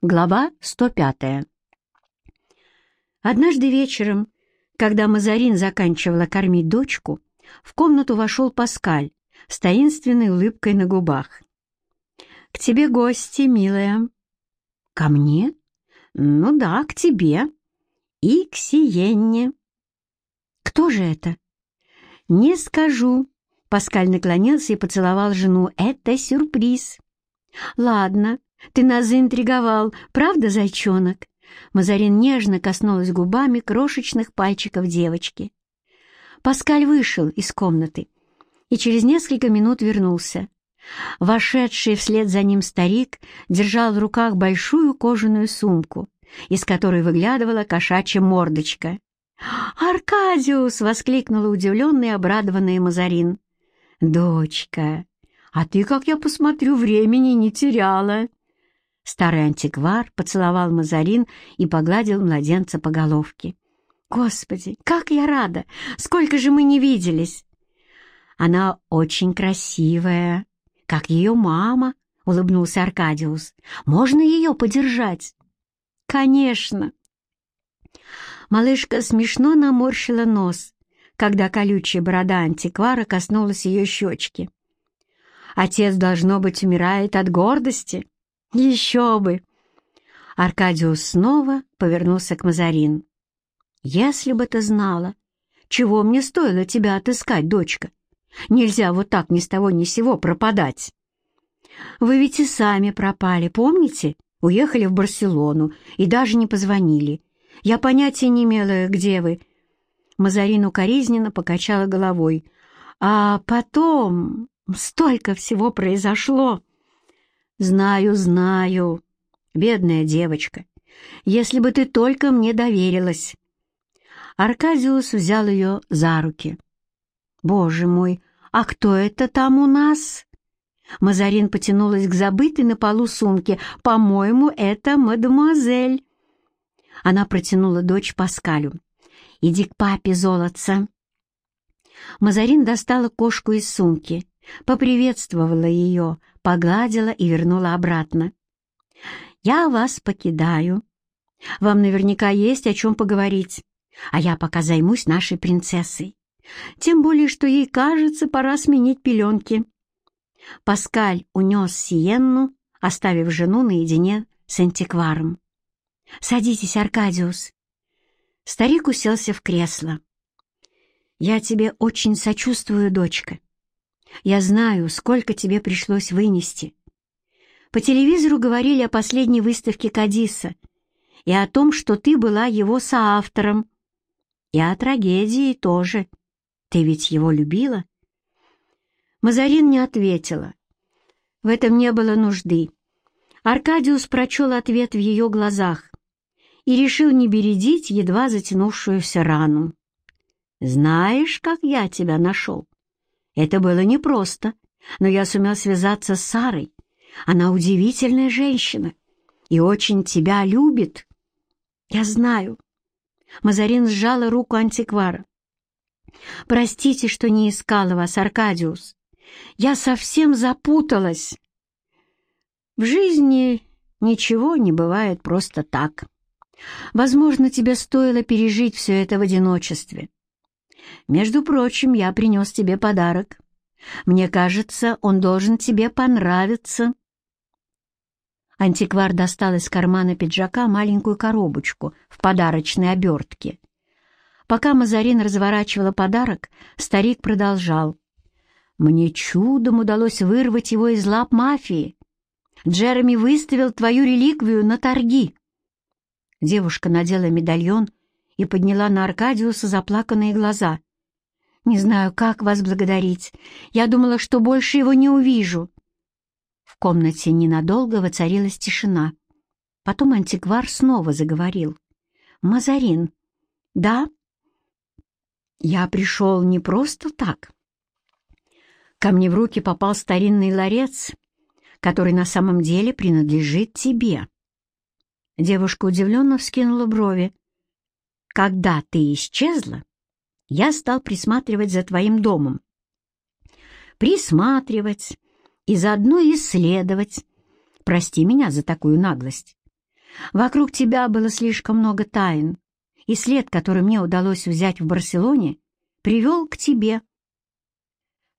Глава 105. Однажды вечером, когда Мазарин заканчивала кормить дочку, в комнату вошел Паскаль с таинственной улыбкой на губах. «К тебе гости, милая». «Ко мне?» «Ну да, к тебе. И к Сиенне». «Кто же это?» «Не скажу». Паскаль наклонился и поцеловал жену. «Это сюрприз». «Ладно, ты нас заинтриговал, правда, зайчонок?» Мазарин нежно коснулась губами крошечных пальчиков девочки. Паскаль вышел из комнаты и через несколько минут вернулся. Вошедший вслед за ним старик держал в руках большую кожаную сумку, из которой выглядывала кошачья мордочка. «Аркадиус!» — воскликнула удивленная и обрадованная Мазарин. «Дочка, а ты, как я посмотрю, времени не теряла!» Старый антиквар поцеловал Мазарин и погладил младенца по головке. «Господи, как я рада! Сколько же мы не виделись!» «Она очень красивая, как ее мама», — улыбнулся Аркадиус. «Можно ее подержать?» «Конечно!» Малышка смешно наморщила нос, когда колючая борода антиквара коснулась ее щечки. «Отец, должно быть, умирает от гордости?» «Еще бы!» Аркадиус снова повернулся к Мазарин. «Если бы ты знала, чего мне стоило тебя отыскать, дочка. Нельзя вот так ни с того ни с сего пропадать. Вы ведь и сами пропали, помните? Уехали в Барселону и даже не позвонили. Я понятия не имела, где вы». Мазарин укоризненно покачала головой. «А потом столько всего произошло!» «Знаю, знаю, бедная девочка, если бы ты только мне доверилась». Аркадиус взял ее за руки. «Боже мой, а кто это там у нас?» Мазарин потянулась к забытой на полу сумке. «По-моему, это мадемуазель». Она протянула дочь Паскалю. «Иди к папе, золотца». Мазарин достала кошку из сумки, поприветствовала ее, погладила и вернула обратно. «Я вас покидаю. Вам наверняка есть о чем поговорить, а я пока займусь нашей принцессой. Тем более, что ей кажется, пора сменить пеленки». Паскаль унес Сиенну, оставив жену наедине с антикваром. «Садитесь, Аркадиус». Старик уселся в кресло. «Я тебе очень сочувствую, дочка. Я знаю, сколько тебе пришлось вынести. По телевизору говорили о последней выставке Кадиса и о том, что ты была его соавтором. И о трагедии тоже. Ты ведь его любила?» Мазарин не ответила. В этом не было нужды. Аркадиус прочел ответ в ее глазах и решил не бередить едва затянувшуюся рану. «Знаешь, как я тебя нашел? Это было непросто, но я сумел связаться с Сарой. Она удивительная женщина и очень тебя любит. Я знаю. Мазарин сжала руку антиквара. Простите, что не искала вас, Аркадиус. Я совсем запуталась. В жизни ничего не бывает просто так. Возможно, тебе стоило пережить все это в одиночестве. Между прочим, я принес тебе подарок. Мне кажется, он должен тебе понравиться». Антиквар достал из кармана пиджака маленькую коробочку в подарочной обертке. Пока Мазарин разворачивала подарок, старик продолжал. «Мне чудом удалось вырвать его из лап мафии. Джереми выставил твою реликвию на торги». Девушка надела медальон и подняла на Аркадиуса заплаканные глаза. «Не знаю, как вас благодарить. Я думала, что больше его не увижу». В комнате ненадолго воцарилась тишина. Потом антиквар снова заговорил. «Мазарин, да?» «Я пришел не просто так. Ко мне в руки попал старинный ларец, который на самом деле принадлежит тебе». Девушка удивленно вскинула брови. Когда ты исчезла, я стал присматривать за твоим домом. Присматривать и заодно исследовать. Прости меня за такую наглость. Вокруг тебя было слишком много тайн, и след, который мне удалось взять в Барселоне, привел к тебе.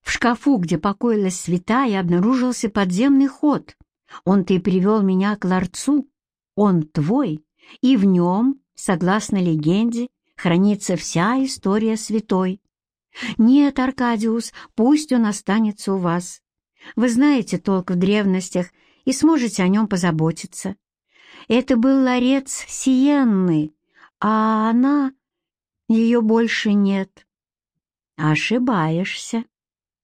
В шкафу, где покоилась святая, обнаружился подземный ход. Он-то и привел меня к ларцу. Он твой, и в нем, согласно легенде, хранится вся история святой. Нет, Аркадиус, пусть он останется у вас. Вы знаете толк в древностях и сможете о нем позаботиться. Это был ларец Сиенны, а она... Ее больше нет. Ошибаешься.